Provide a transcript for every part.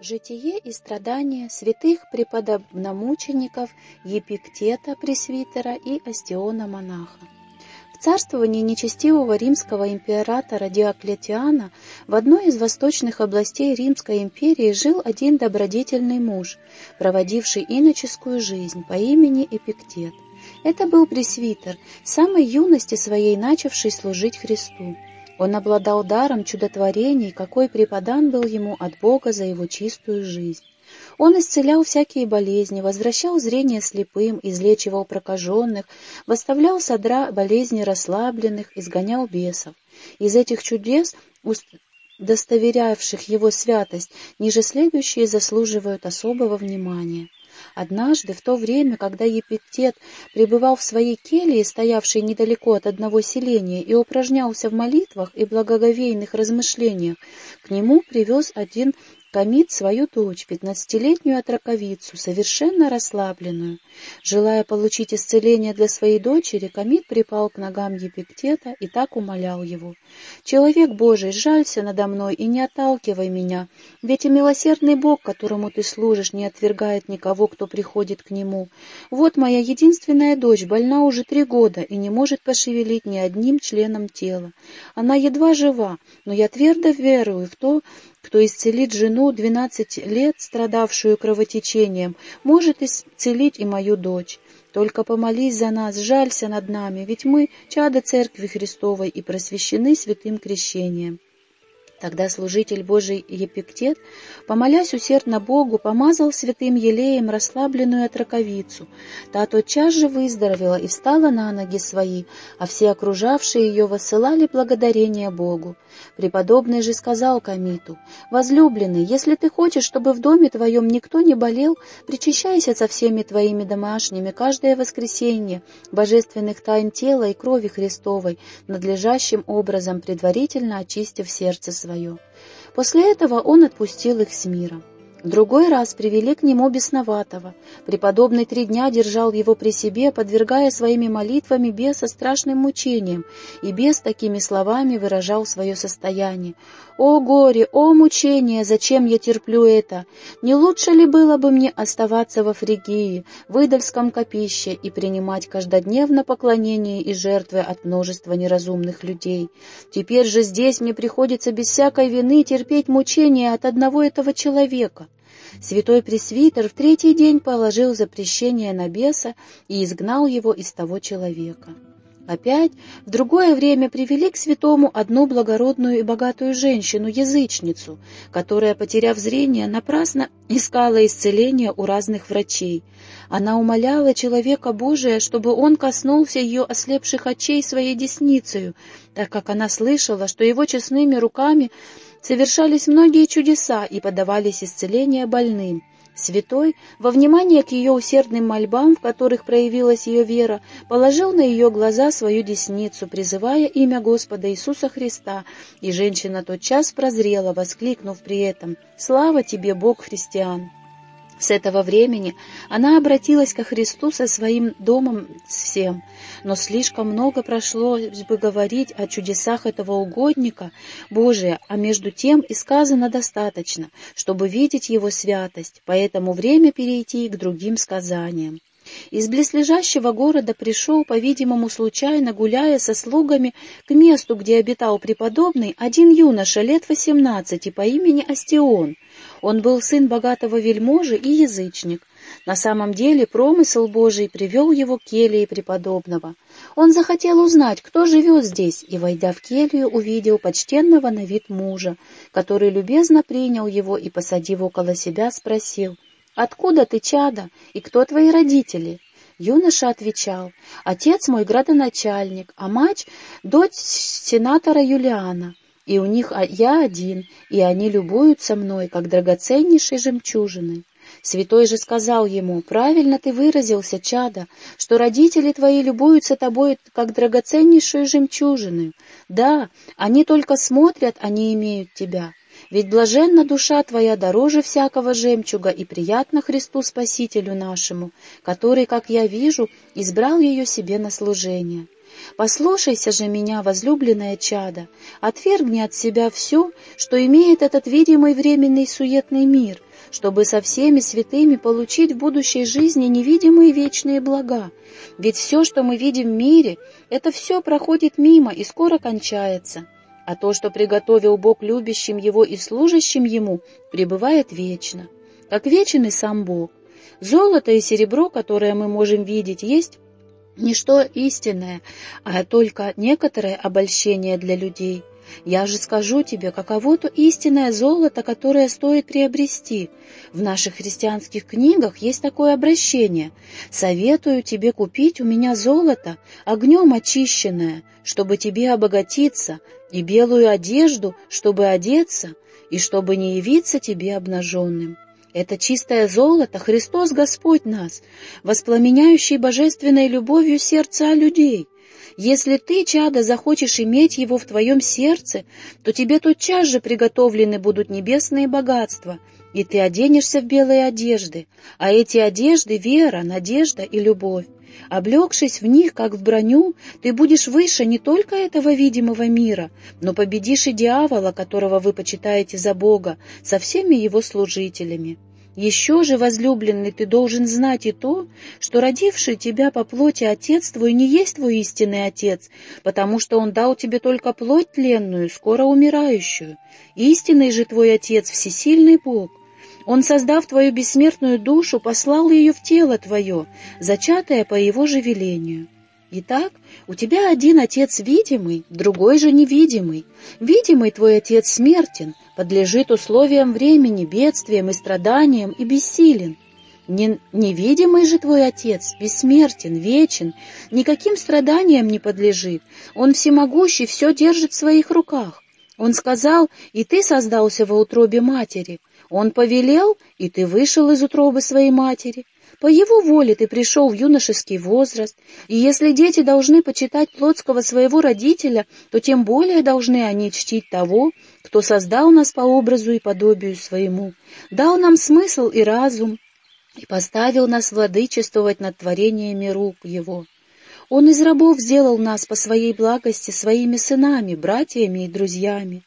Житие и страдания святых преподобномучеников Епиктета Пресвитера и Остиона Монаха. В царствовании нечестивого римского императора Диоклетиана в одной из восточных областей Римской империи жил один добродетельный муж, проводивший иноческую жизнь по имени Эпиктет. Это был пресвитер, с самой юности своей начавший служить Христу. Он обладал даром чудотворений, какой преподан был ему от Бога за его чистую жизнь. Он исцелял всякие болезни, возвращал зрение слепым, излечивал прокаженных, восставлял содра болезни расслабленных, изгонял бесов. Из этих чудес, удостоверявших его святость, ниже следующие заслуживают особого внимания. Однажды, в то время, когда Епитет пребывал в своей келье, стоявшей недалеко от одного селения, и упражнялся в молитвах и благоговейных размышлениях, к нему привез один Камит свою дочь, пятнадцатилетнюю отраковицу, совершенно расслабленную. Желая получить исцеление для своей дочери, Камит припал к ногам Епиктета и так умолял его. «Человек Божий, жалься надо мной и не отталкивай меня, ведь и милосердный Бог, которому ты служишь, не отвергает никого, кто приходит к нему. Вот моя единственная дочь больна уже три года и не может пошевелить ни одним членом тела. Она едва жива, но я твердо верую в то, кто исцелит жену двенадцать лет, страдавшую кровотечением, может исцелить и мою дочь. Только помолись за нас, жалься над нами, ведь мы — чада Церкви Христовой и просвящены святым крещением». Тогда служитель Божий Епиктет, помолясь усердно Богу, помазал святым елеем расслабленную отраковицу. Та тотчас же выздоровела и встала на ноги свои, а все окружавшие ее высылали благодарение Богу. Преподобный же сказал Камиту, «Возлюбленный, если ты хочешь, чтобы в доме твоем никто не болел, причащайся со всеми твоими домашними каждое воскресенье божественных тайн тела и крови Христовой, надлежащим образом предварительно очистив сердце свое свое. После этого он отпустил их с миром. В другой раз привели к нему бесноватого. Преподобный три дня держал его при себе, подвергая своими молитвами беса страшным мучениям, и бес такими словами выражал свое состояние. «О горе, о мучение, зачем я терплю это? Не лучше ли было бы мне оставаться во Фригии, в идольском копище и принимать каждодневно поклонение и жертвы от множества неразумных людей? Теперь же здесь мне приходится без всякой вины терпеть мучения от одного этого человека». Святой Пресвитер в третий день положил запрещение на беса и изгнал его из того человека. Опять в другое время привели к святому одну благородную и богатую женщину-язычницу, которая, потеряв зрение, напрасно искала исцеления у разных врачей. Она умоляла человека Божия, чтобы он коснулся ее ослепших очей своей десницею, так как она слышала, что его честными руками совершались многие чудеса и подавались исцеления больным. Святой, во внимание к ее усердным мольбам, в которых проявилась ее вера, положил на ее глаза свою десницу, призывая имя Господа Иисуса Христа, и женщина тотчас прозрела, воскликнув при этом «Слава тебе, Бог христиан!» С этого времени она обратилась ко Христу со своим домом всем, но слишком много прошло бы говорить о чудесах этого угодника Божия, а между тем и сказано достаточно, чтобы видеть его святость, поэтому время перейти к другим сказаниям. Из близлежащего города пришел, по-видимому, случайно, гуляя со слугами, к месту, где обитал преподобный, один юноша лет восемнадцати по имени Астион. Он был сын богатого вельможи и язычник. На самом деле промысел Божий привел его к келье преподобного. Он захотел узнать, кто живет здесь, и, войдя в келью, увидел почтенного на вид мужа, который любезно принял его и, посадив около себя, спросил — «Откуда ты, чада, и кто твои родители?» Юноша отвечал, «Отец мой градоначальник, а мать — дочь сенатора Юлиана, и у них я один, и они любуются мной, как драгоценнейшей жемчужиной». Святой же сказал ему, «Правильно ты выразился, чада, что родители твои любуются тобой, как драгоценнейшую жемчужиной. Да, они только смотрят, они имеют тебя». Ведь блаженна душа твоя дороже всякого жемчуга и приятна Христу Спасителю нашему, который, как я вижу, избрал ее себе на служение. Послушайся же меня, возлюбленное чадо, отвергни от себя все, что имеет этот видимый временный суетный мир, чтобы со всеми святыми получить в будущей жизни невидимые вечные блага. Ведь все, что мы видим в мире, это все проходит мимо и скоро кончается. А то, что приготовил Бог любящим Его и служащим Ему, пребывает вечно. Как вечен и сам Бог. Золото и серебро, которое мы можем видеть, есть не что истинное, а только некоторое обольщение для людей. Я же скажу тебе, каково то истинное золото, которое стоит приобрести. В наших христианских книгах есть такое обращение. Советую тебе купить у меня золото, огнем очищенное, чтобы тебе обогатиться, и белую одежду, чтобы одеться, и чтобы не явиться тебе обнаженным. Это чистое золото, Христос Господь нас, воспламеняющий божественной любовью сердца людей. Если ты, чадо, захочешь иметь его в твоем сердце, то тебе тотчас же приготовлены будут небесные богатства, и ты оденешься в белые одежды, а эти одежды — вера, надежда и любовь. Облегшись в них, как в броню, ты будешь выше не только этого видимого мира, но победишь и дьявола, которого вы почитаете за Бога, со всеми его служителями. Еще же, возлюбленный, ты должен знать и то, что родивший тебя по плоти отец твой не есть твой истинный отец, потому что он дал тебе только плоть тленную, скоро умирающую. Истинный же твой отец — всесильный Бог. Он, создав твою бессмертную душу, послал ее в тело твое, зачатое по его же велению. Итак, у тебя один отец видимый, другой же невидимый. Видимый твой отец смертен, подлежит условиям времени, бедствиям и страданиям и бессилен. Не, невидимый же твой Отец, бессмертен, вечен, никаким страданиям не подлежит. Он всемогущий, все держит в своих руках. Он сказал, и ты создался во утробе матери. Он повелел, и ты вышел из утробы своей матери. По его воле ты пришел в юношеский возраст, и если дети должны почитать плотского своего родителя, то тем более должны они чтить того, кто создал нас по образу и подобию своему, дал нам смысл и разум, и поставил нас владычествовать над творениями рук его. Он из рабов сделал нас по своей благости своими сынами, братьями и друзьями.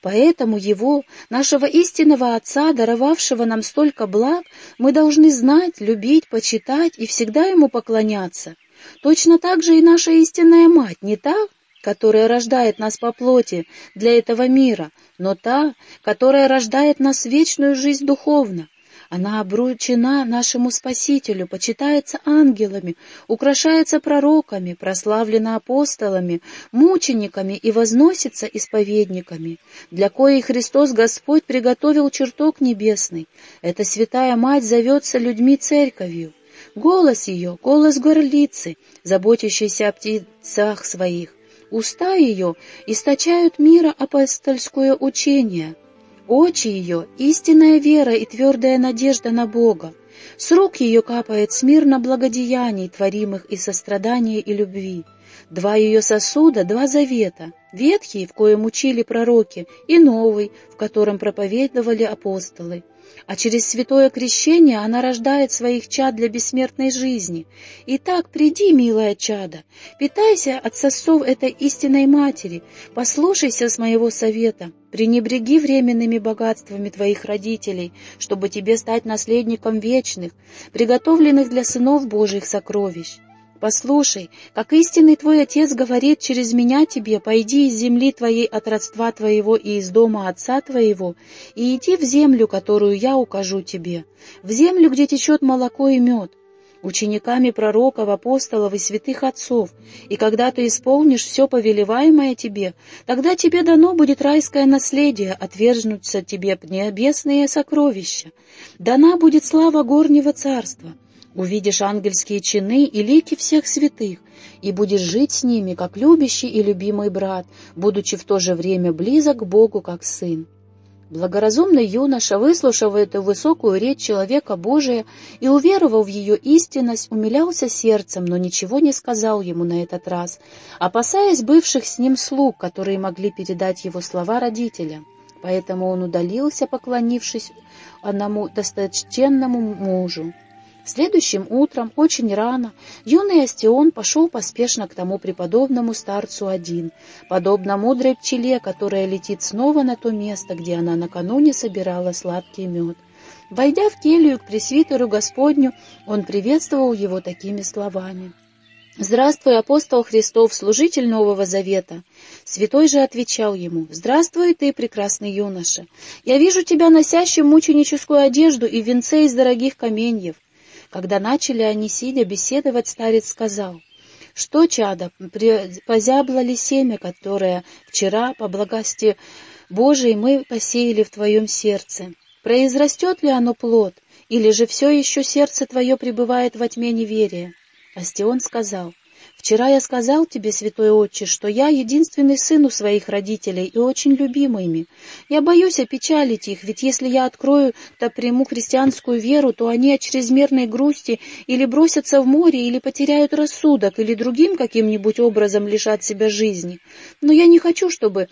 Поэтому Его, нашего истинного Отца, даровавшего нам столько благ, мы должны знать, любить, почитать и всегда Ему поклоняться. Точно так же и наша истинная Мать, не та, которая рождает нас по плоти для этого мира, но та, которая рождает нас вечную жизнь духовно. Она обручена нашему Спасителю, почитается ангелами, украшается пророками, прославлена апостолами, мучениками и возносится исповедниками, для коей Христос Господь приготовил чертог небесный. Эта святая Мать зовется людьми церковью. Голос ее — голос горлицы, заботящейся о птицах своих. Уста ее источают мира апостольское учение — Очи ее — истинная вера и твердая надежда на Бога. С рук ее капает смирно благодеяний, творимых из сострадания и любви. Два ее сосуда — два завета, ветхий, в коем учили пророки, и новый, в котором проповедовали апостолы а через святое крещение она рождает своих чад для бессмертной жизни. Итак, приди, милая чада, питайся от сосов этой истинной матери, послушайся с моего совета, пренебреги временными богатствами твоих родителей, чтобы тебе стать наследником вечных, приготовленных для сынов Божьих сокровищ. Послушай, как истинный твой отец говорит через меня тебе, пойди из земли твоей от родства твоего и из дома отца твоего, и иди в землю, которую я укажу тебе, в землю, где течет молоко и мед, учениками пророков, апостолов и святых отцов, и когда ты исполнишь все повелеваемое тебе, тогда тебе дано будет райское наследие, отвержнуться тебе небесные сокровища, дана будет слава горнего царства» увидишь ангельские чины и лики всех святых, и будешь жить с ними, как любящий и любимый брат, будучи в то же время близок к Богу, как сын. Благоразумный юноша, выслушав эту высокую речь человека Божия и уверовав в ее истинность, умилялся сердцем, но ничего не сказал ему на этот раз, опасаясь бывших с ним слуг, которые могли передать его слова родителям. Поэтому он удалился, поклонившись одному досточенному мужу. Следующим утром, очень рано, юный Астион пошел поспешно к тому преподобному старцу один, подобно мудрой пчеле, которая летит снова на то место, где она накануне собирала сладкий мед. Войдя в келью к пресвитеру Господню, он приветствовал его такими словами. «Здравствуй, апостол Христов, служитель Нового Завета!» Святой же отвечал ему, «Здравствуй ты, прекрасный юноша! Я вижу тебя носящим мученическую одежду и венце из дорогих каменьев». Когда начали они, сидя, беседовать, старец сказал, «Что, чадо, позябло ли семя, которое вчера, по благости Божией, мы посеяли в твоем сердце? Произрастет ли оно плод, или же все еще сердце твое пребывает во тьме неверия?» Астион сказал, «Вчера я сказал тебе, святой отче, что я единственный сын у своих родителей и очень любимый ими. Я боюсь опечалить их, ведь если я открою, то приму христианскую веру, то они от чрезмерной грусти или бросятся в море, или потеряют рассудок, или другим каким-нибудь образом лишат себя жизни. Но я не хочу, чтобы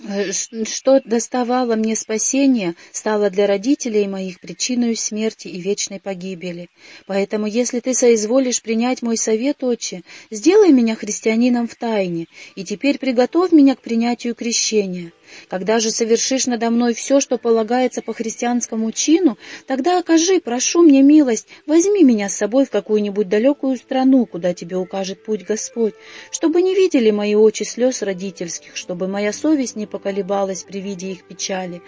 что доставало мне спасение, стало для родителей моих причиной смерти и вечной погибели. Поэтому, если ты соизволишь принять мой совет, отче, сделай меня христианином в тайне, и теперь приготовь меня к принятию крещения. Когда же совершишь надо мной все, что полагается по христианскому чину, тогда окажи, прошу мне милость, возьми меня с собой в какую-нибудь далекую страну, куда тебе укажет путь Господь, чтобы не видели мои очи слез родительских, чтобы моя совесть не поколебалась при виде их печали,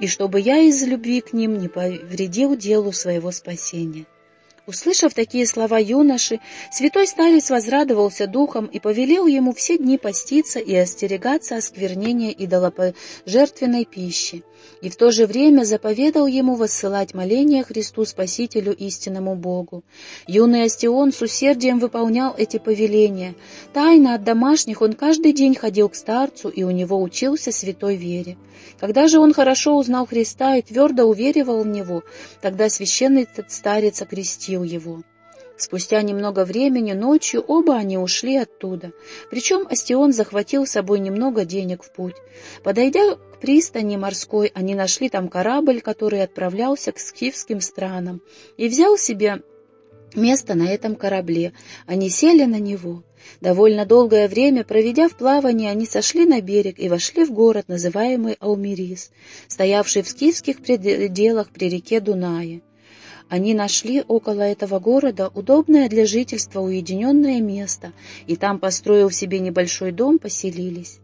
и чтобы я из любви к ним не повредил делу своего спасения. Услышав такие слова юноши, святой старец возрадовался духом и повелел ему все дни поститься и остерегаться осквернения идолопожертвенной пищи и в то же время заповедал ему воссылать моления Христу Спасителю истинному Богу. Юный Астион с усердием выполнял эти повеления. Тайно от домашних он каждый день ходил к старцу, и у него учился святой вере. Когда же он хорошо узнал Христа и твердо уверивал в него, тогда священный старец окрестил его. Спустя немного времени ночью оба они ушли оттуда. Причем Астион захватил с собой немного денег в путь. Подойдя к пристани морской, они нашли там корабль, который отправлялся к скифским странам, и взял себе место на этом корабле. Они сели на него. Довольно долгое время, проведя в плавании, они сошли на берег и вошли в город, называемый Аумирис, стоявший в скифских пределах при реке Дунае. Они нашли около этого города удобное для жительства уединенное место, и там, построив себе небольшой дом, поселились.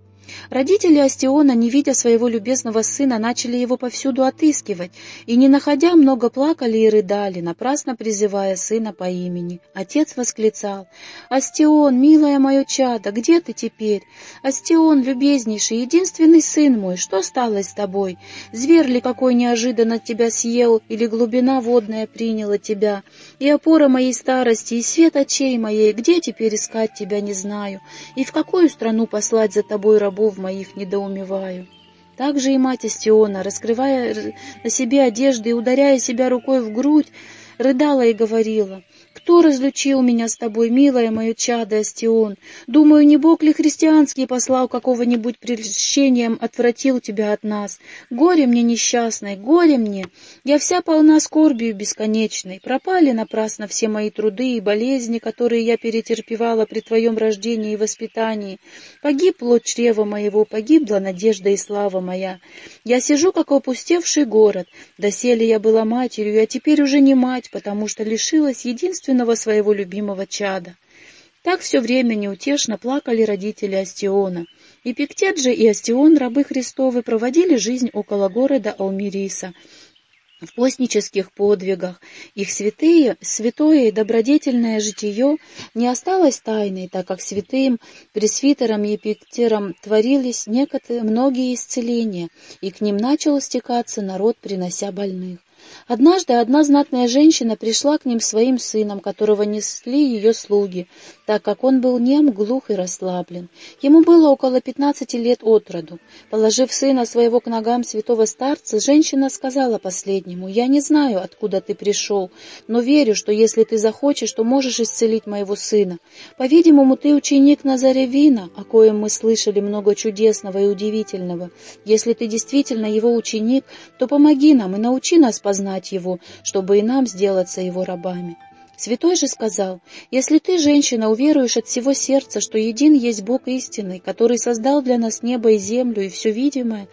Родители Астиона, не видя своего любезного сына, начали его повсюду отыскивать, и, не находя, много плакали и рыдали, напрасно призывая сына по имени. Отец восклицал, «Астион, милое мое чадо, где ты теперь? Астион, любезнейший, единственный сын мой, что стало с тобой? Зверь ли какой неожиданно тебя съел, или глубина водная приняла тебя? И опора моей старости, и свет очей моей, где теперь искать тебя, не знаю, и в какую страну послать за тобой рабов моих недоумеваю. Так же и мать Астиона, раскрывая на себе одежды и ударяя себя рукой в грудь, рыдала и говорила, кто разлучил меня с тобой, милая мое чадо, Астион? Думаю, не Бог ли христианский послал какого-нибудь прельщением, отвратил тебя от нас? Горе мне несчастной, горе мне! Я вся полна скорбью бесконечной. Пропали напрасно все мои труды и болезни, которые я перетерпевала при твоем рождении и воспитании. Погиб плод чрева моего, погибла надежда и слава моя. Я сижу, как опустевший город. Доселе я была матерью, а теперь уже не мать, потому что лишилась единственного единственного своего любимого чада. Так все время неутешно плакали родители Астиона. И Пиктет же и Астион, рабы Христовы, проводили жизнь около города Алмириса, в постнических подвигах. Их святые, святое и добродетельное житие не осталось тайной, так как святым пресвитерам и епиктерам творились некоторые многие исцеления, и к ним начал стекаться народ, принося больных. Однажды одна знатная женщина пришла к ним своим сыном, которого несли ее слуги, так как он был нем, глух и расслаблен. Ему было около пятнадцати лет от роду. Положив сына своего к ногам святого старца, женщина сказала последнему, «Я не знаю, откуда ты пришел, но верю, что если ты захочешь, то можешь исцелить моего сына. По-видимому, ты ученик Назаревина, о коем мы слышали много чудесного и удивительного. Если ты действительно его ученик, то помоги нам и научи нас познать его, чтобы и нам сделаться его рабами. Святой же сказал, «Если ты, женщина, уверуешь от всего сердца, что един есть Бог истинный, который создал для нас небо и землю и все видимое,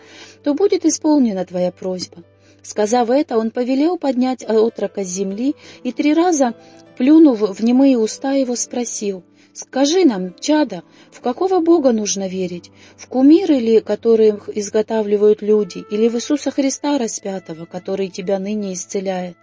то будет исполнена твоя просьба». Сказав это, он повелел поднять отрока с земли и три раза, плюнув в немые уста его, спросил, «Скажи нам, чада, в какого Бога нужно верить? В кумиры ли, которые изготавливают люди, или в Иисуса Христа распятого, который тебя ныне исцеляет?»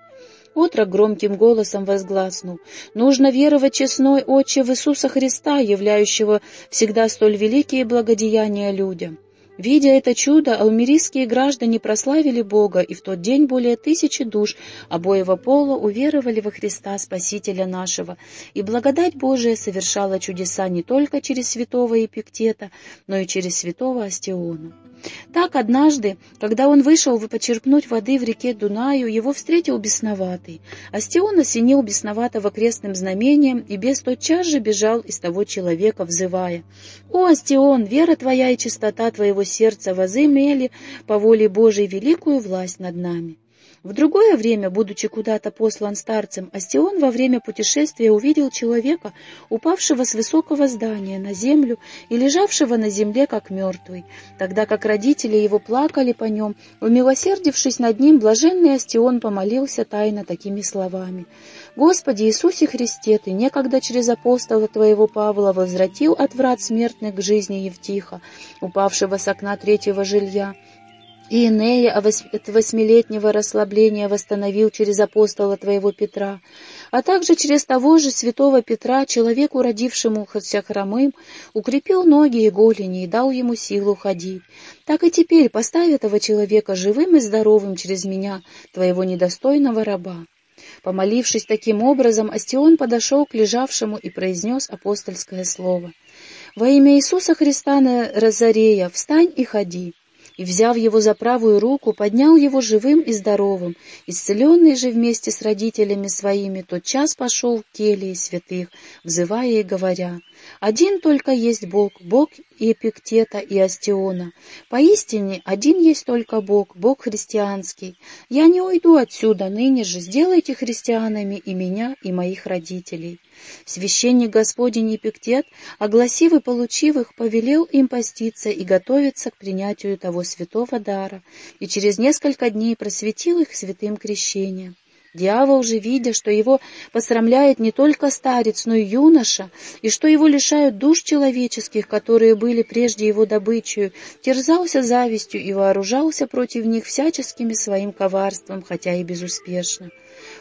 Отрок громким голосом возгласнул. «Нужно веровать честной Отче в Иисуса Христа, являющего всегда столь великие благодеяния людям». Видя это чудо, алмирийские граждане прославили Бога, и в тот день более тысячи душ обоего пола уверовали во Христа Спасителя нашего, и благодать Божия совершала чудеса не только через святого Эпиктета, но и через святого Астиона. Так однажды, когда он вышел почерпнуть воды в реке Дунаю, его встретил бесноватый. Астион осенил бесноватого крестным знамением, и бес тотчас же бежал из того человека, взывая. «О, Астион, вера твоя и чистота твоего сердца возымели по воле Божией великую власть над нами». В другое время, будучи куда-то послан старцем, Астион во время путешествия увидел человека, упавшего с высокого здания на землю и лежавшего на земле как мертвый. Тогда как родители его плакали по нем, умилосердившись над ним, блаженный Астион помолился тайно такими словами. «Господи Иисусе Христе, Ты некогда через апостола Твоего Павла возвратил от врат смертных к жизни Евтиха, упавшего с окна третьего жилья, и Инея от восьмилетнего расслабления восстановил через апостола твоего Петра, а также через того же святого Петра, человеку, родившему хотя хромым, укрепил ноги и голени и дал ему силу ходить. Так и теперь поставь этого человека живым и здоровым через меня, твоего недостойного раба. Помолившись таким образом, Астион подошел к лежавшему и произнес апостольское слово. «Во имя Иисуса Христа Назарея, встань и ходи!» И, взяв его за правую руку, поднял его живым и здоровым. Исцеленный же вместе с родителями своими тотчас пошел в келии святых, взывая и говоря, «Один только есть Бог, Бог и Эпиктета, и Астиона. Поистине, один есть только Бог, Бог христианский. Я не уйду отсюда ныне же, сделайте христианами и меня, и моих родителей». Священник Господень Эпиктет, огласив и получив их, повелел им поститься и готовиться к принятию того святого дара, и через несколько дней просветил их святым крещением. Дьявол же, видя, что его посрамляет не только старец, но и юноша, и что его лишают душ человеческих, которые были прежде его добычей, терзался завистью и вооружался против них всяческими своим коварством, хотя и безуспешно.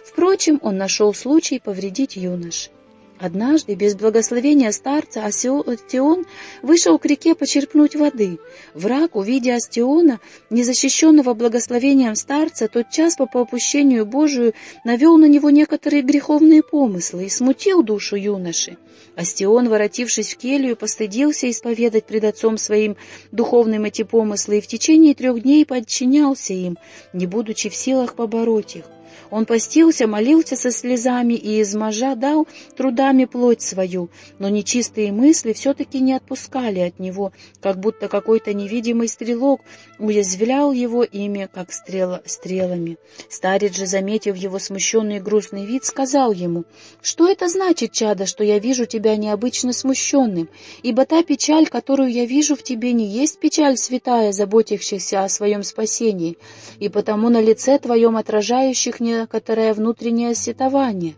Впрочем, он нашел случай повредить юноше. Однажды, без благословения старца, Астион вышел к реке почерпнуть воды. Враг, увидя Астиона, незащищенного благословением старца, тотчас по попущению Божию навел на него некоторые греховные помыслы и смутил душу юноши. Астион, воротившись в келью, постыдился исповедать пред отцом своим духовным эти помыслы и в течение трех дней подчинялся им, не будучи в силах побороть их. Он постился, молился со слезами и изможа дал трудами плоть свою, но нечистые мысли все-таки не отпускали от него, как будто какой-то невидимый стрелок уязвлял его ими, как стрела, стрелами. Старец же, заметив его смущенный и грустный вид, сказал ему, «Что это значит, чадо, что я вижу тебя необычно смущенным? Ибо та печаль, которую я вижу в тебе, не есть печаль святая, заботящихся о своем спасении, и потому на лице твоем отражающих некоторое внутреннее сетование.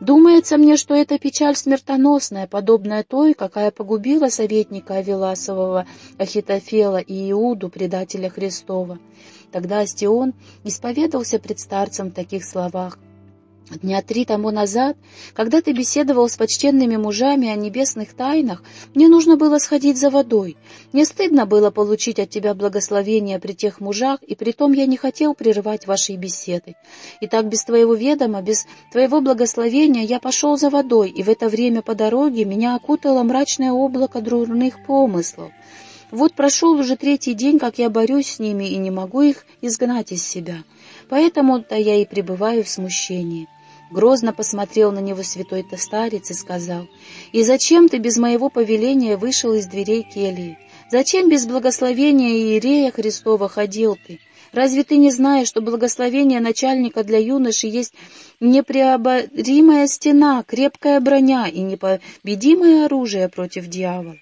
Думается мне, что эта печаль смертоносная, подобная той, какая погубила советника Авеласового Ахитофела и Иуду, предателя Христова. Тогда Астион исповедался пред старцем в таких словах. Дня три тому назад, когда ты беседовал с почтенными мужами о небесных тайнах, мне нужно было сходить за водой. Мне стыдно было получить от тебя благословение при тех мужах, и притом я не хотел прерывать вашей беседы. И так без твоего ведома, без твоего благословения я пошел за водой, и в это время по дороге меня окутало мрачное облако дурных помыслов. Вот прошел уже третий день, как я борюсь с ними и не могу их изгнать из себя. Поэтому-то я и пребываю в смущении. Грозно посмотрел на него святой-то старец и сказал, «И зачем ты без моего повеления вышел из дверей кельи? Зачем без благословения Иерея Христова ходил ты? Разве ты не знаешь, что благословение начальника для юноши есть непреоборимая стена, крепкая броня и непобедимое оружие против дьявола?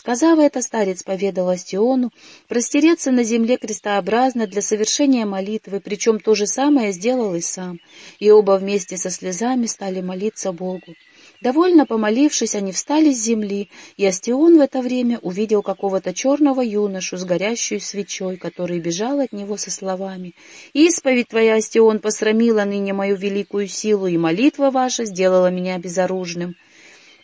Сказав это, старец поведал Астиону простереться на земле крестообразно для совершения молитвы, причем то же самое сделал и сам, и оба вместе со слезами стали молиться Богу. Довольно помолившись, они встали с земли, и Астион в это время увидел какого-то черного юношу с горящей свечой, который бежал от него со словами «Исповедь твоя, Астион, посрамила ныне мою великую силу, и молитва ваша сделала меня безоружным».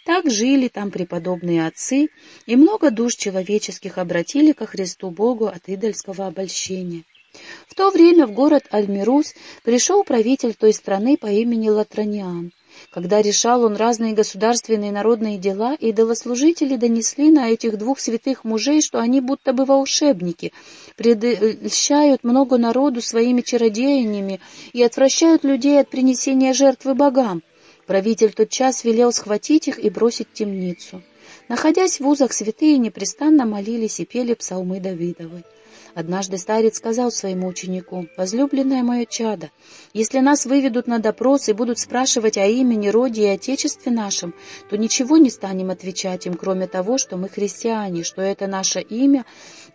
Так жили там преподобные отцы, и много душ человеческих обратили ко Христу Богу от идольского обольщения. В то время в город Альмирус пришел правитель той страны по имени Латраниан. Когда решал он разные государственные народные дела, идолослужители донесли на этих двух святых мужей, что они будто бы волшебники, предельщают много народу своими чародеяниями и отвращают людей от принесения жертвы богам. Правитель тотчас велел схватить их и бросить в темницу. Находясь в узах, святые непрестанно молились и пели псалмы Давидовой. Однажды старец сказал своему ученику, «Возлюбленное мое чадо, если нас выведут на допрос и будут спрашивать о имени, роде и отечестве нашем, то ничего не станем отвечать им, кроме того, что мы христиане, что это наше имя,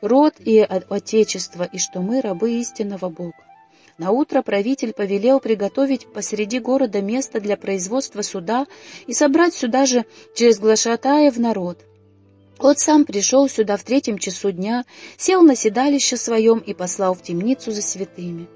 род и отечество, и что мы рабы истинного Бога. На утро правитель повелел приготовить посреди города место для производства суда и собрать сюда же через глашатаев народ. Вот сам пришел сюда в третьем часу дня, сел на седалище своем и послал в темницу за святыми.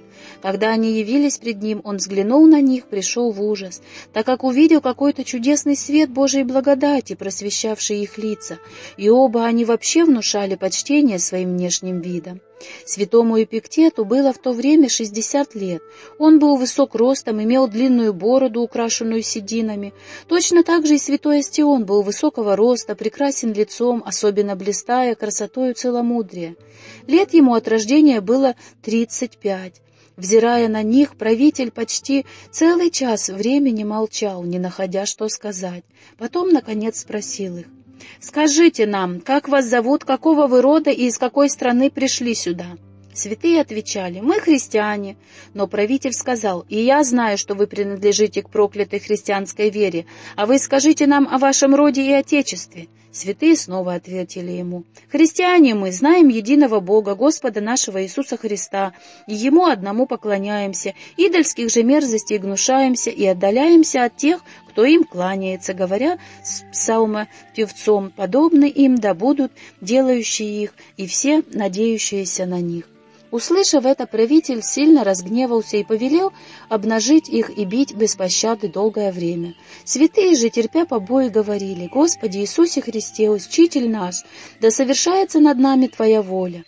Когда они явились пред ним, он взглянул на них, пришел в ужас, так как увидел какой-то чудесный свет Божией благодати, просвещавший их лица, и оба они вообще внушали почтение своим внешним видом. Святому Эпиктету было в то время шестьдесят лет. Он был высок ростом, имел длинную бороду, украшенную сединами. Точно так же и святой Астион был высокого роста, прекрасен лицом, особенно блистая красотою целомудрия. Лет ему от рождения было тридцать пять. Взирая на них, правитель почти целый час времени молчал, не находя что сказать. Потом, наконец, спросил их. «Скажите нам, как вас зовут, какого вы рода и из какой страны пришли сюда?» Святые отвечали, «Мы христиане». Но правитель сказал, «И я знаю, что вы принадлежите к проклятой христианской вере, а вы скажите нам о вашем роде и отечестве». Святые снова ответили ему, «Христиане мы, знаем единого Бога, Господа нашего Иисуса Христа, и Ему одному поклоняемся, идольских же мерзостей гнушаемся и отдаляемся от тех, кто им кланяется, говоря с псалмопевцом, подобны им да будут делающие их и все надеющиеся на них». Услышав это, правитель сильно разгневался и повелел обнажить их и бить без пощады долгое время. Святые же, терпя побои, говорили, «Господи Иисусе Христе, Учитель наш, да совершается над нами Твоя воля».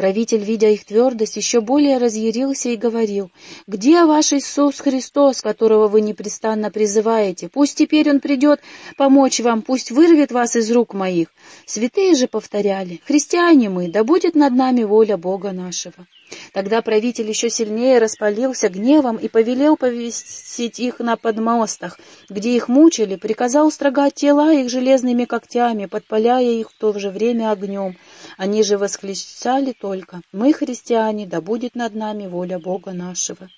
Правитель, видя их твердость, еще более разъярился и говорил, «Где ваш Иисус Христос, которого вы непрестанно призываете? Пусть теперь Он придет помочь вам, пусть вырвет вас из рук моих». Святые же повторяли, «Христиане мы, да будет над нами воля Бога нашего». Тогда правитель еще сильнее распалился гневом и повелел повесить их на подмостах, где их мучили, приказал строгать тела их железными когтями, подпаляя их в то же время огнем. Они же восклицали только «Мы, христиане, да будет над нами воля Бога нашего».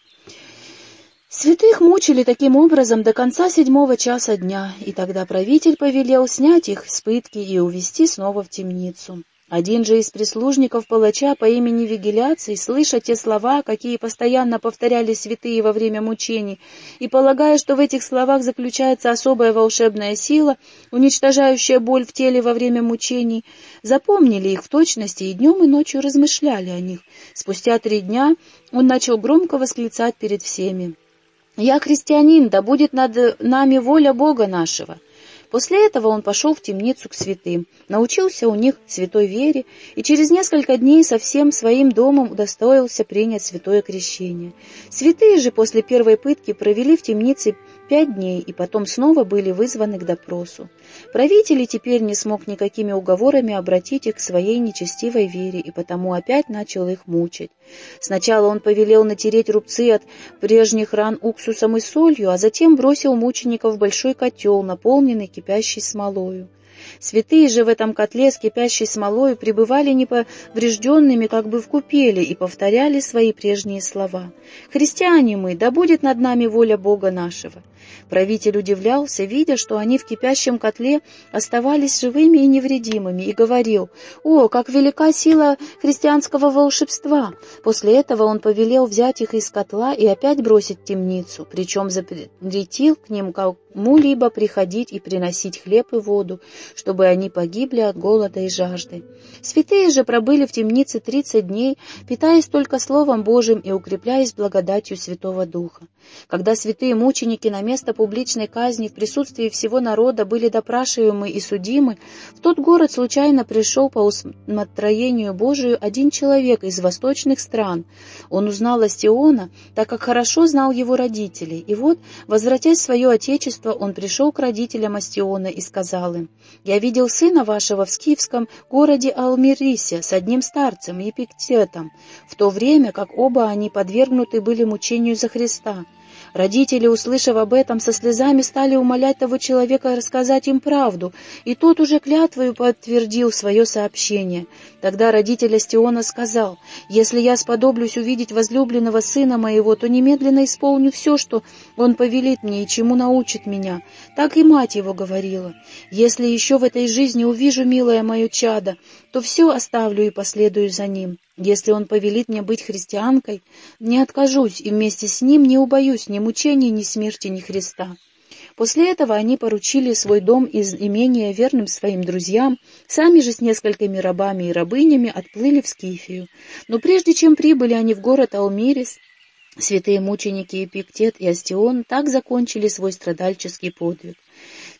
Святых мучили таким образом до конца седьмого часа дня, и тогда правитель повелел снять их с пытки и увести снова в темницу. Один же из прислужников палача по имени Вигиляций, слыша те слова, какие постоянно повторяли святые во время мучений, и полагая, что в этих словах заключается особая волшебная сила, уничтожающая боль в теле во время мучений, запомнили их в точности и днем и ночью размышляли о них. Спустя три дня он начал громко восклицать перед всеми. «Я христианин, да будет над нами воля Бога нашего!» После этого он пошел в темницу к святым, научился у них святой вере и через несколько дней со всем своим домом удостоился принять святое крещение. Святые же после первой пытки провели в темнице пять дней и потом снова были вызваны к допросу. Правитель теперь не смог никакими уговорами обратить их к своей нечестивой вере и потому опять начал их мучить. Сначала он повелел натереть рубцы от прежних ран уксусом и солью, а затем бросил мучеников в большой котел, наполненный кипящей смолою. Святые же в этом котле с кипящей смолою пребывали неповрежденными, как бы в купели, и повторяли свои прежние слова. «Христиане мы, да будет над нами воля Бога нашего». Правитель удивлялся, видя, что они в кипящем котле оставались живыми и невредимыми, и говорил, «О, как велика сила христианского волшебства!» После этого он повелел взять их из котла и опять бросить в темницу, причем запретил к ним кому-либо приходить и приносить хлеб и воду, чтобы они погибли от голода и жажды. Святые же пробыли в темнице тридцать дней, питаясь только Словом Божьим и укрепляясь благодатью Святого Духа. Когда святые мученики на место публичной казни в присутствии всего народа были допрашиваемы и судимы, в тот город случайно пришел по усмотроению Божию один человек из восточных стран. Он узнал Астиона, так как хорошо знал его родителей, и вот, возвратясь в свое отечество, он пришел к родителям Астиона и сказал им, «Я видел сына вашего в скифском городе Алмирисе с одним старцем, Епиктетом, в то время как оба они подвергнуты были мучению за Христа». Родители, услышав об этом, со слезами стали умолять того человека рассказать им правду, и тот уже клятвою подтвердил свое сообщение. Тогда родитель Астиона сказал, «Если я сподоблюсь увидеть возлюбленного сына моего, то немедленно исполню все, что он повелит мне и чему научит меня». Так и мать его говорила, «Если еще в этой жизни увижу, милое мое чадо, то все оставлю и последую за ним». Если он повелит мне быть христианкой, не откажусь и вместе с ним не убоюсь ни мучений, ни смерти, ни Христа. После этого они поручили свой дом из имения верным своим друзьям, сами же с несколькими рабами и рабынями отплыли в Скифию. Но прежде чем прибыли они в город Алмирис, святые мученики Эпиктет и Астион так закончили свой страдальческий подвиг.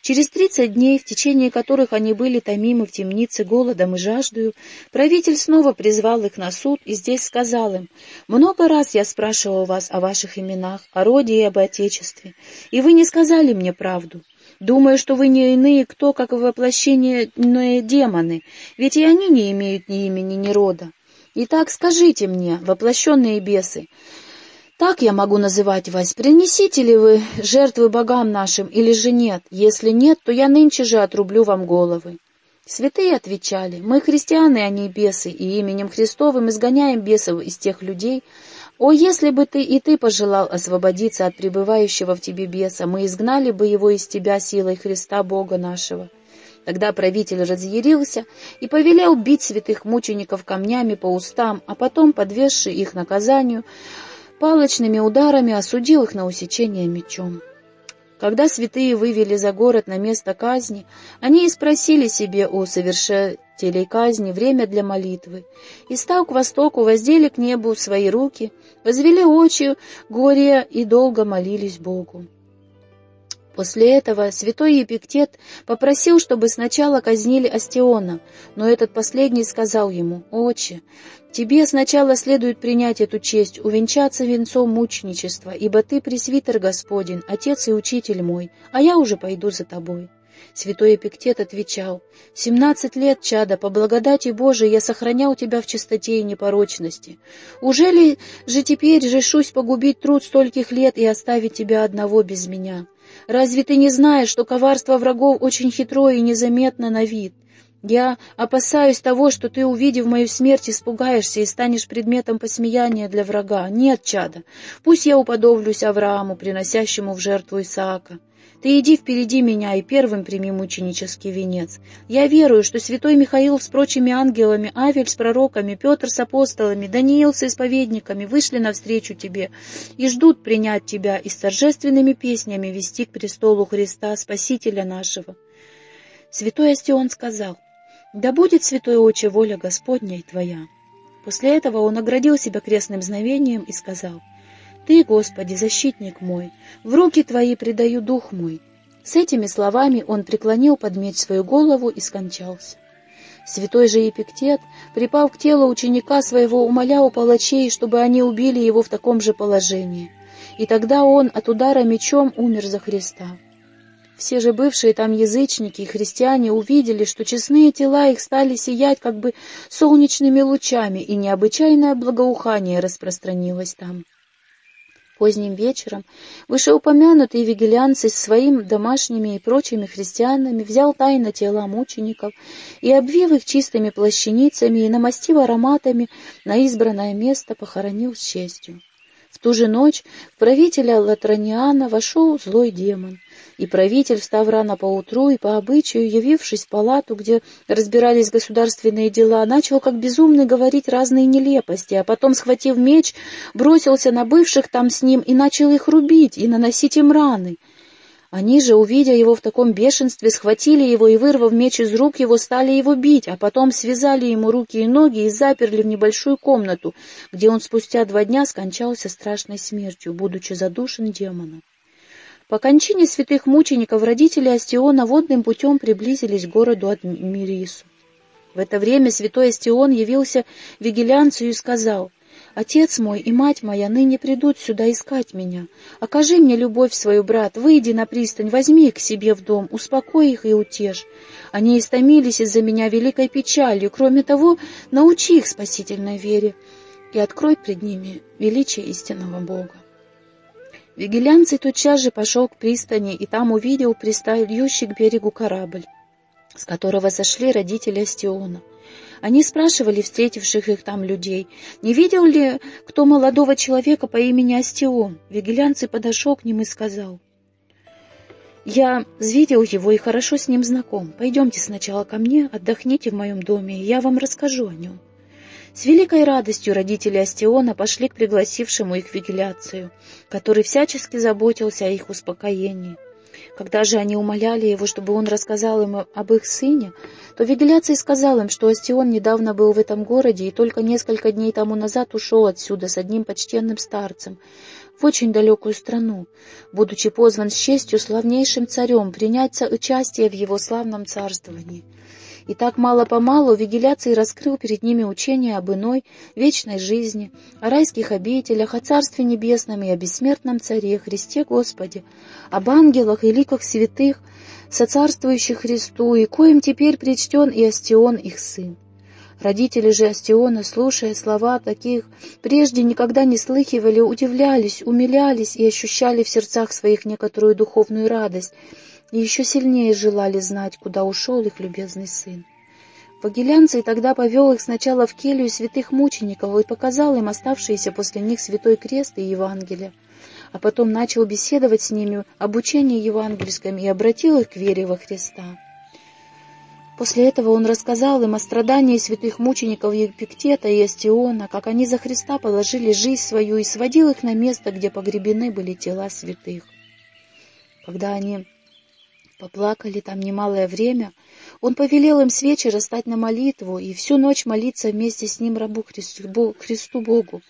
Через тридцать дней, в течение которых они были томимы в темнице голодом и жаждою, правитель снова призвал их на суд и здесь сказал им, «Много раз я спрашивал вас о ваших именах, о роде и об отечестве, и вы не сказали мне правду». Думаю, что вы не иные кто, как воплощение демоны, ведь и они не имеют ни имени, ни рода. Итак, скажите мне, воплощенные бесы, так я могу называть вас. Принесите ли вы жертвы богам нашим или же нет? Если нет, то я нынче же отрублю вам головы». Святые отвечали, «Мы христианы, а не бесы, и именем Христовым изгоняем бесов из тех людей. О, если бы ты и ты пожелал освободиться от пребывающего в тебе беса, мы изгнали бы его из тебя силой Христа Бога нашего». Тогда правитель разъярился и повелел бить святых мучеников камнями по устам, а потом, подвесший их наказанию, палочными ударами осудил их на усечение мечом. Когда святые вывели за город на место казни, они и спросили себе у совершителей казни время для молитвы, и, став к востоку, воздели к небу свои руки, возвели очи горе и долго молились Богу. После этого святой Епиктет попросил, чтобы сначала казнили Астиона, но этот последний сказал ему, «Отче, тебе сначала следует принять эту честь, увенчаться венцом мученичества, ибо ты пресвитер Господень, Отец и Учитель мой, а я уже пойду за тобой». Святой Эпиктет отвечал, «Семнадцать лет, чада, по благодати Божией я сохранял тебя в чистоте и непорочности. Уже ли же теперь решусь погубить труд стольких лет и оставить тебя одного без меня?» Разве ты не знаешь, что коварство врагов очень хитрое и незаметно на вид? Я опасаюсь того, что ты, увидев мою смерть, испугаешься и станешь предметом посмеяния для врага. Нет, чада, пусть я уподоблюсь Аврааму, приносящему в жертву Исаака. Ты иди впереди меня и первым прими мученический венец. Я верую, что святой Михаил с прочими ангелами, Авель с пророками, Петр с апостолами, Даниил с исповедниками вышли навстречу тебе и ждут принять тебя и с торжественными песнями вести к престолу Христа, Спасителя нашего. Святой Астион сказал, «Да будет, святой отче, воля Господня и твоя». После этого он оградил себя крестным знамением и сказал, «Ты, Господи, защитник мой, в руки Твои предаю дух мой». С этими словами он преклонил под меч свою голову и скончался. Святой же Епиктет, припав к телу ученика своего, умолял палачей, чтобы они убили его в таком же положении. И тогда он от удара мечом умер за Христа. Все же бывшие там язычники и христиане увидели, что честные тела их стали сиять как бы солнечными лучами, и необычайное благоухание распространилось там. Поздним вечером вышеупомянутый вигилянцы с своими домашними и прочими христианами взял тайно тела мучеников и, обвив их чистыми плащаницами и намастив ароматами, на избранное место похоронил с честью. В ту же ночь в правителя Латраниана вошел злой демон, и правитель, встав рано поутру и по обычаю, явившись в палату, где разбирались государственные дела, начал как безумный говорить разные нелепости, а потом, схватив меч, бросился на бывших там с ним и начал их рубить и наносить им раны. Они же, увидя его в таком бешенстве, схватили его и, вырвав меч из рук его, стали его бить, а потом связали ему руки и ноги и заперли в небольшую комнату, где он спустя два дня скончался страшной смертью, будучи задушен демоном. По кончине святых мучеников родители Астиона водным путем приблизились к городу от Мирису. В это время святой Астион явился вигилянцию и сказал — Отец мой и мать моя ныне придут сюда искать меня. Окажи мне любовь свою, брат, выйди на пристань, возьми их к себе в дом, успокой их и утешь. Они истомились из-за меня великой печалью, кроме того, научи их спасительной вере и открой пред ними величие истинного Бога. Вигелянций тотчас же пошел к пристани и там увидел пристающий к берегу корабль, с которого сошли родители Астиона. Они спрашивали встретивших их там людей, не видел ли кто молодого человека по имени Астион. Вигелянций подошел к ним и сказал, «Я видел его и хорошо с ним знаком. Пойдемте сначала ко мне, отдохните в моем доме, и я вам расскажу о нем». С великой радостью родители Астиона пошли к пригласившему их вигиляцию, который всячески заботился о их успокоении. Когда же они умоляли его, чтобы он рассказал им об их сыне, то Вигиляций сказал им, что Астион недавно был в этом городе и только несколько дней тому назад ушел отсюда с одним почтенным старцем в очень далекую страну, будучи позван с честью славнейшим царем принять участие в его славном царствовании. И так мало-помалу Вигиляций раскрыл перед ними учение об иной, вечной жизни, о райских обителях, о Царстве Небесном и о бессмертном Царе Христе Господе, об ангелах и ликах святых, соцарствующих Христу, и коим теперь причтен и Остион их сын. Родители же Астиона, слушая слова таких, прежде никогда не слыхивали, удивлялись, умилялись и ощущали в сердцах своих некоторую духовную радость, и еще сильнее желали знать, куда ушел их любезный сын. Вагелянций тогда повел их сначала в келью святых мучеников и показал им оставшиеся после них святой крест и Евангелие, а потом начал беседовать с ними об учении евангельском и обратил их к вере во Христа. После этого он рассказал им о страдании святых мучеников Епиктета и Астиона, как они за Христа положили жизнь свою и сводил их на место, где погребены были тела святых. Когда они Поплакали там немалое время. Он повелел им с вечера стать на молитву и всю ночь молиться вместе с ним рабу Христу, Христу Богу.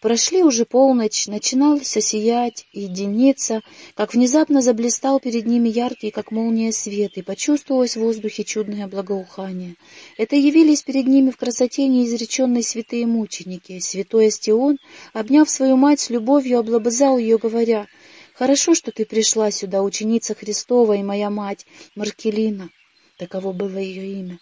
Прошли уже полночь, начиналось осиять и единица, как внезапно заблистал перед ними яркий, как молния, свет, и почувствовалось в воздухе чудное благоухание. Это явились перед ними в красоте неизреченной святые мученики. Святой Астион, обняв свою мать с любовью, облобызал ее, говоря — Хорошо, что ты пришла сюда, ученица Христова и моя мать, Маркелина. Таково было ее имя.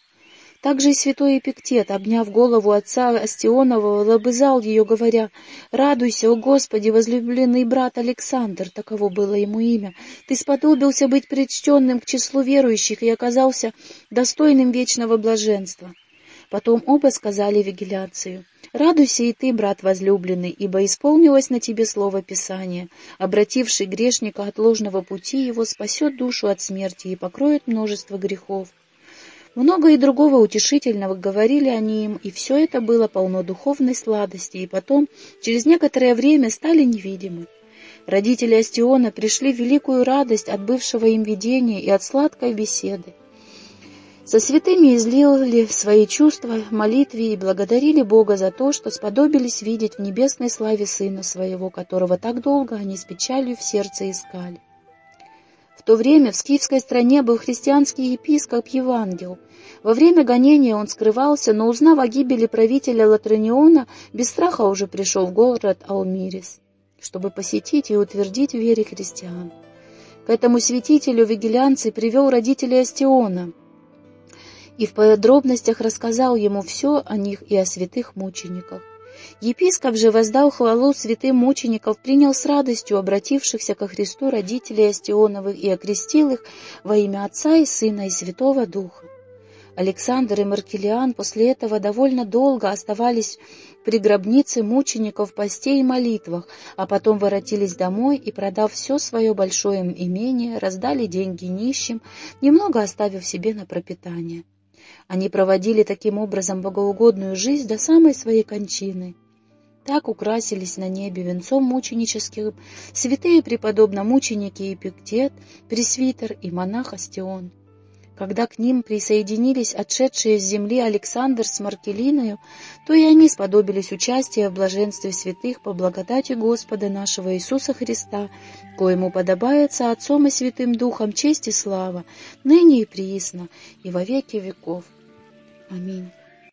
Также и святой Эпиктет, обняв голову отца Астионова, лобызал ее, говоря, «Радуйся, о Господи, возлюбленный брат Александр!» Таково было ему имя. «Ты сподобился быть предчтенным к числу верующих и оказался достойным вечного блаженства». Потом оба сказали вигиляцию. «Радуйся и ты, брат возлюбленный, ибо исполнилось на тебе слово Писания. Обративший грешника от ложного пути его спасет душу от смерти и покроет множество грехов». Много и другого утешительного говорили они им, и все это было полно духовной сладости, и потом, через некоторое время, стали невидимы. Родители Астиона пришли в великую радость от бывшего им видения и от сладкой беседы. Со святыми излили свои чувства молитве и благодарили Бога за то, что сподобились видеть в небесной славе Сына Своего, которого так долго они с печалью в сердце искали. В то время в скифской стране был христианский епископ Евангел. Во время гонения он скрывался, но, узнав о гибели правителя Латраниона, без страха уже пришел в город Алмирис, чтобы посетить и утвердить в вере христиан. К этому святителю вигилянций привел родителей Астиона — и в подробностях рассказал ему все о них и о святых мучениках. Епископ же воздал хвалу святым мучеников, принял с радостью обратившихся ко Христу родителей Астионовых и окрестил их во имя Отца и Сына и Святого Духа. Александр и Маркелиан после этого довольно долго оставались при гробнице мучеников в посте и молитвах, а потом воротились домой и, продав все свое большое имение, раздали деньги нищим, немного оставив себе на пропитание. Они проводили таким образом богоугодную жизнь до самой своей кончины. Так украсились на небе венцом мученических святые преподобно мученики Эпиктет, пресвитер и монах Астион. Когда к ним присоединились отшедшие с земли Александр с Маркелиною, то и они сподобились участия в блаженстве святых по благодати Господа нашего Иисуса Христа, коему подобается Отцом и Святым Духом честь и слава, ныне и приисно, и во веки веков. I mean,